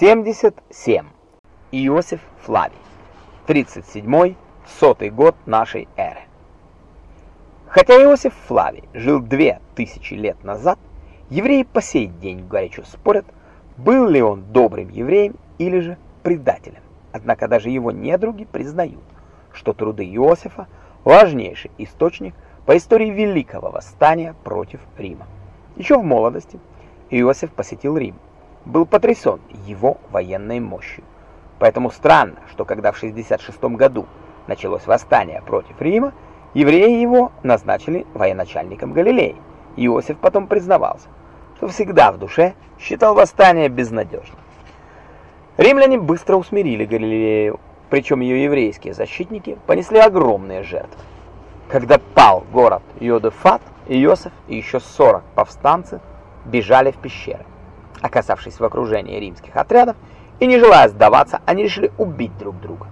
77. Иосиф Флавий. 37-й, сотый год нашей эры. Хотя Иосиф Флавий жил две тысячи лет назад, евреи по сей день горячо спорят, был ли он добрым евреем или же предателем. Однако даже его недруги признают, что труды Иосифа – важнейший источник по истории великого восстания против Рима. Еще в молодости Иосиф посетил Рим, был потрясен его военной мощью. Поэтому странно, что когда в 66 году началось восстание против Рима, евреи его назначили военачальником Галилеи. Иосиф потом признавался, что всегда в душе считал восстание безнадежным. Римляне быстро усмирили Галилею, причем ее еврейские защитники понесли огромные жертвы. Когда пал город Йодефат, Иосиф и еще 40 повстанцев бежали в пещеры. Оказавшись в окружении римских отрядов и не желая сдаваться, они решили убить друг друга.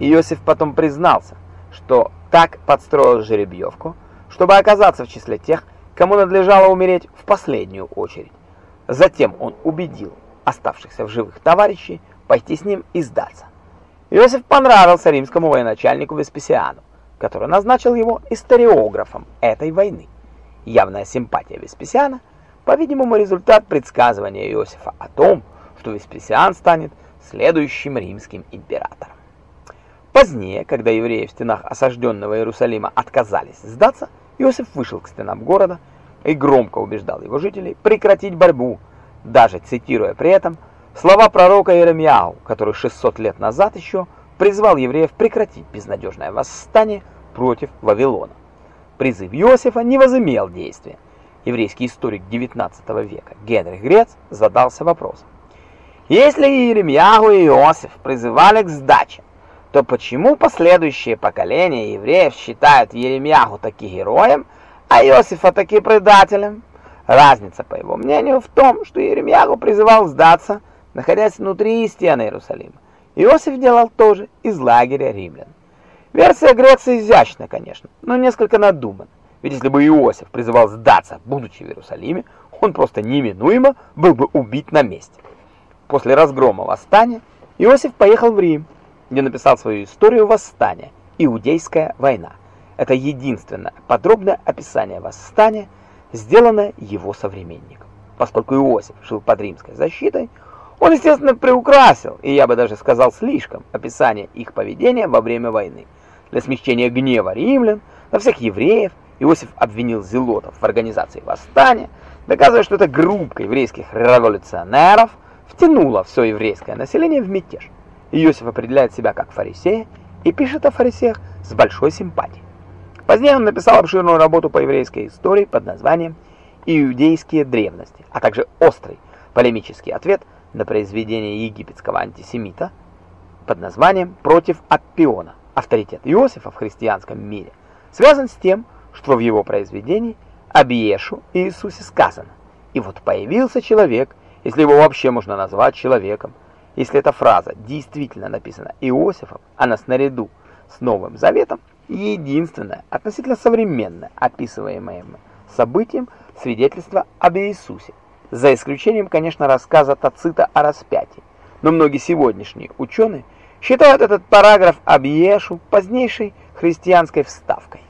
Иосиф потом признался, что так подстроил жеребьевку, чтобы оказаться в числе тех, кому надлежало умереть в последнюю очередь. Затем он убедил оставшихся в живых товарищей пойти с ним и сдаться. Иосиф понравился римскому военачальнику Веспасиану, который назначил его историографом этой войны. Явная симпатия Веспасиана по-видимому, результат предсказывания Иосифа о том, что Веспасиан станет следующим римским императором. Позднее, когда евреи в стенах осажденного Иерусалима отказались сдаться, Иосиф вышел к стенам города и громко убеждал его жителей прекратить борьбу, даже цитируя при этом слова пророка Иеремьяу, который 600 лет назад еще призвал евреев прекратить безнадежное восстание против Вавилона. Призыв Иосифа не возымел действия, еврейский историк XIX века Генрих Грец задался вопросом. Если Иеремьягу и Иосиф призывали к сдаче, то почему последующие поколения евреев считают Иеремьягу таки героем, а Иосифа таки предателем? Разница, по его мнению, в том, что Иеремьягу призывал сдаться, находясь внутри стены Иерусалима. Иосиф делал то же из лагеря римлян. Версия Греца изящна, конечно, но несколько надумана. Ведь если бы Иосиф призывал сдаться, будучи в Иерусалиме, он просто неминуемо был бы убит на месте. После разгрома восстания Иосиф поехал в Рим, где написал свою историю восстания «Иудейская война». Это единственное подробное описание восстания, сделанное его современником. Поскольку Иосиф жил под римской защитой, он, естественно, приукрасил, и я бы даже сказал слишком, описание их поведения во время войны. Для смягчения гнева римлян на всех евреев Иосиф обвинил зелотов в организации восстания, доказывая, что эта группа еврейских революционеров втянула все еврейское население в мятеж. Иосиф определяет себя как фарисея и пишет о фарисеях с большой симпатией. Позднее он написал обширную работу по еврейской истории под названием «Иудейские древности», а также острый полемический ответ на произведение египетского антисемита под названием «Против Аппиона». Авторитет Иосифа в христианском мире связан с тем, что в его произведении об Иешу и Иисусе сказано. И вот появился человек, если его вообще можно назвать человеком. Если эта фраза действительно написана Иосифом, она снаряду с Новым Заветом единственное, относительно современное, описываемое событием свидетельство об Иисусе. За исключением, конечно, рассказа Тацита о распятии. Но многие сегодняшние ученые считают этот параграф об Иешу позднейшей христианской вставкой.